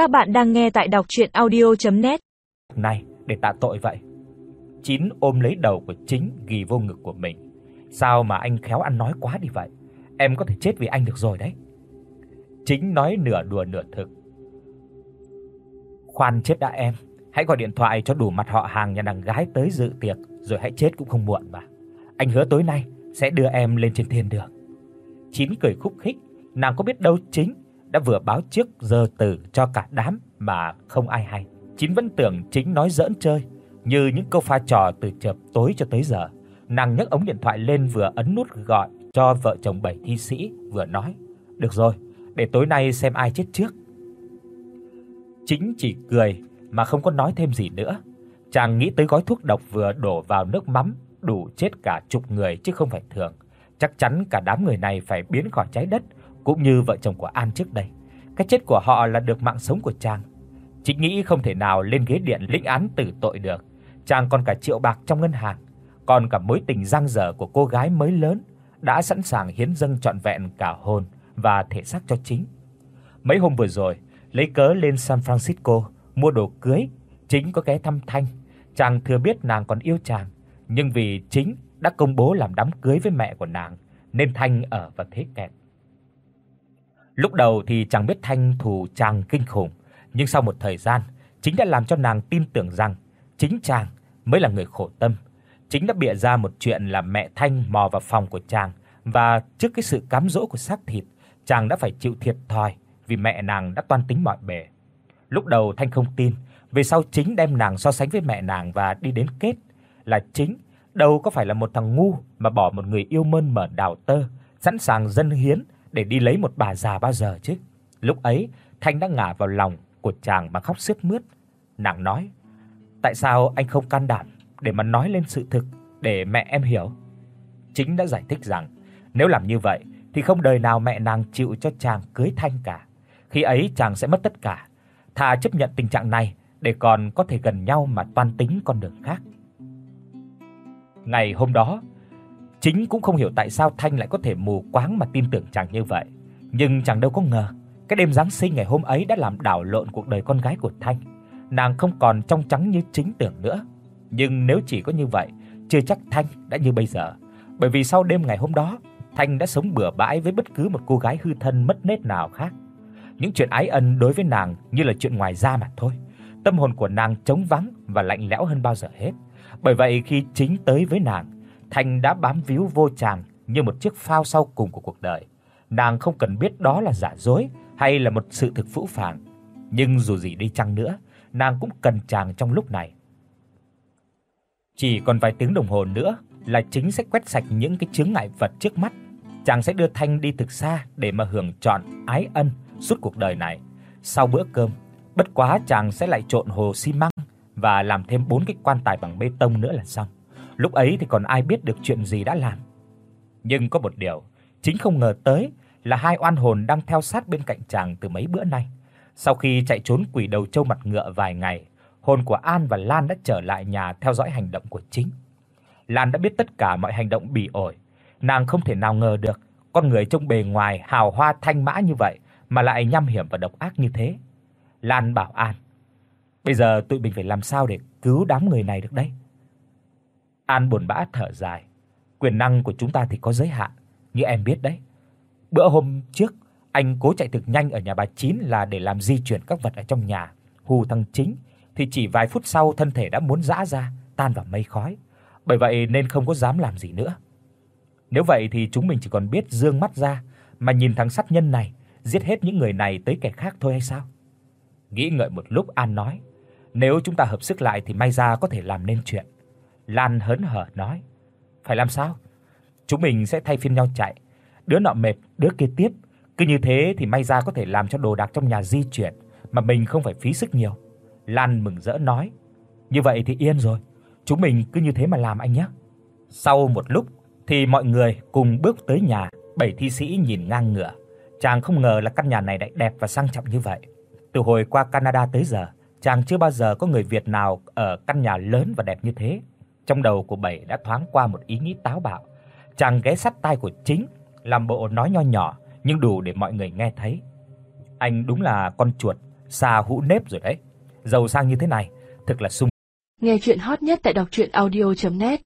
Các bạn đang nghe tại đọc audio net Này, để tạ tội vậy. Chín ôm lấy đầu của chính ghì vô ngực của mình. Sao mà anh khéo ăn nói quá đi vậy? Em có thể chết vì anh được rồi đấy. Chính nói nửa đùa nửa thực. Khoan chết đã em, hãy gọi điện thoại cho đủ mặt họ hàng nhà đằng gái tới dự tiệc rồi hãy chết cũng không muộn mà. Anh hứa tối nay sẽ đưa em lên trên thiên đường. Chín cười khúc khích, nàng có biết đâu chính đã vừa báo trước giờ tử cho cả đám mà không ai hay. Chín vẫn tưởng chính nói giỡn chơi, như những câu pha trò từ chập tối cho tới giờ. Nàng nhấc ống điện thoại lên vừa ấn nút gọi cho vợ chồng bảy thi sĩ, vừa nói: "Được rồi, để tối nay xem ai chết trước." Chính chỉ cười mà không có nói thêm gì nữa. Chàng nghĩ tới gói thuốc độc vừa đổ vào nước mắm đủ chết cả chục người chứ không phải thường. Chắc chắn cả đám người này phải biến khỏi trái đất, cũng như vợ chồng của An trước đây. Cái chết của họ là được mạng sống của chàng. Chính nghĩ không thể nào lên ghế điện lĩnh án tử tội được. Chàng còn cả triệu bạc trong ngân hàng, còn cả mối tình dang dở của cô gái mới lớn đã sẵn sàng hiến dâng trọn vẹn cả hồn và thể xác cho chính. Mấy hôm vừa rồi, lấy cớ lên San Francisco mua đồ cưới, chính có ghé thăm Thanh. Chàng thừa biết nàng còn yêu chàng, nhưng vì chính đã công bố làm đám cưới với mẹ của nàng, nên Thanh ở vào thế kẹt. Lúc đầu thì chẳng biết Thanh thù chàng kinh khủng, nhưng sau một thời gian, chính đã làm cho nàng tin tưởng rằng chính chàng mới là người khổ tâm. Chính đã bịa ra một chuyện là mẹ Thanh mò vào phòng của chàng và trước cái sự cám dỗ của xác thịt, chàng đã phải chịu thiệt thòi vì mẹ nàng đã toan tính mọi bề. Lúc đầu Thanh không tin, về sau chính đem nàng so sánh với mẹ nàng và đi đến kết là chính đâu có phải là một thằng ngu mà bỏ một người yêu mơn mởn đào tơ, sẵn sàng dâng hiến để đi lấy một bà già bao giờ chứ. Lúc ấy, Thanh đã ngả vào lòng của chàng mà khóc sướt mướt. Nàng nói: "Tại sao anh không can đảm để mà nói lên sự thực để mẹ em hiểu?" Chính đã giải thích rằng nếu làm như vậy thì không đời nào mẹ nàng chịu cho chàng cưới Thanh cả. Khi ấy chàng sẽ mất tất cả. Thà chấp nhận tình trạng này để còn có thể gần nhau mà toan tính con đường khác. Ngày hôm đó, chính cũng không hiểu tại sao Thanh lại có thể mù quáng mà tin tưởng chàng như vậy, nhưng chàng đâu có ngờ, cái đêm giáng sinh ngày hôm ấy đã làm đảo lộn cuộc đời con gái của Thanh. Nàng không còn trong trắng như chính tưởng nữa, nhưng nếu chỉ có như vậy, chưa chắc Thanh đã như bây giờ, bởi vì sau đêm ngày hôm đó, Thanh đã sống bừa bãi với bất cứ một cô gái hư thân mất nết nào khác. Những chuyện ái ân đối với nàng như là chuyện ngoài da mà thôi. Tâm hồn của nàng trống vắng và lạnh lẽo hơn bao giờ hết. Bởi vậy khi chính tới với nàng, Thanh đã bám víu vô chàng như một chiếc phao sau cùng của cuộc đời. Nàng không cần biết đó là giả dối hay là một sự thực phũ phàng, nhưng dù gì đi chăng nữa, nàng cũng cần chàng trong lúc này. Chỉ còn vài tiếng đồng hồ nữa là chính sẽ quét sạch những cái chướng ngại vật trước mắt. Chàng sẽ đưa Thanh đi thực xa để mà hưởng trọn ái ân suốt cuộc đời này. Sau bữa cơm, bất quá chàng sẽ lại trộn hồ xi măng và làm thêm bốn cái quan tài bằng bê tông nữa là xong. Lúc ấy thì còn ai biết được chuyện gì đã làm. Nhưng có một điều, chính không ngờ tới là hai oan hồn đang theo sát bên cạnh chàng từ mấy bữa nay. Sau khi chạy trốn quỷ đầu trâu mặt ngựa vài ngày, hồn của An và Lan đã trở lại nhà theo dõi hành động của chính. Lan đã biết tất cả mọi hành động bỉ ổi, nàng không thể nào ngờ được con người trông bề ngoài hào hoa thanh mã như vậy mà lại nham hiểm và độc ác như thế. Lan bảo An: "Bây giờ tụi mình phải làm sao để cứu đám người này được đây?" An buồn bã thở dài, quyền năng của chúng ta thì có giới hạn, như em biết đấy. Bữa hôm trước, anh cố chạy thực nhanh ở nhà bà Chín là để làm di chuyển các vật ở trong nhà, hù thằng chính thì chỉ vài phút sau thân thể đã muốn rã ra, tan vào mây khói. Bởi vậy nên không có dám làm gì nữa. Nếu vậy thì chúng mình chỉ còn biết dương mắt ra mà nhìn thằng sát nhân này giết hết những người này tới kẻ khác thôi hay sao? Nghĩ ngợi một lúc An nói, nếu chúng ta hợp sức lại thì may ra có thể làm nên chuyện. Lan hớn hở nói, phải làm sao? Chúng mình sẽ thay phiên nhau chạy, đứa nọ mệt, đứa kia tiếp, cứ như thế thì may ra có thể làm cho đồ đạc trong nhà di chuyển mà mình không phải phí sức nhiều. Lan mừng rỡ nói, như vậy thì yên rồi, chúng mình cứ như thế mà làm anh nhé. Sau một lúc thì mọi người cùng bước tới nhà, bảy thi sĩ nhìn ngang ngửa. Chàng không ngờ là căn nhà này lại đẹp và sang trọng như vậy. Từ hồi qua Canada tới giờ, chàng chưa bao giờ có người Việt nào ở căn nhà lớn và đẹp như thế. Trong đầu của Bảy đã thoáng qua một ý nghĩ táo bạo. Chàng ghé sát tai của chính, làm bộ nói nho nhỏ nhưng đủ để mọi người nghe thấy. Anh đúng là con chuột xa hũ nếp rồi đấy. Giàu sang như thế này, thực là sung. Nghe truyện hot nhất tại doctruyenaudio.net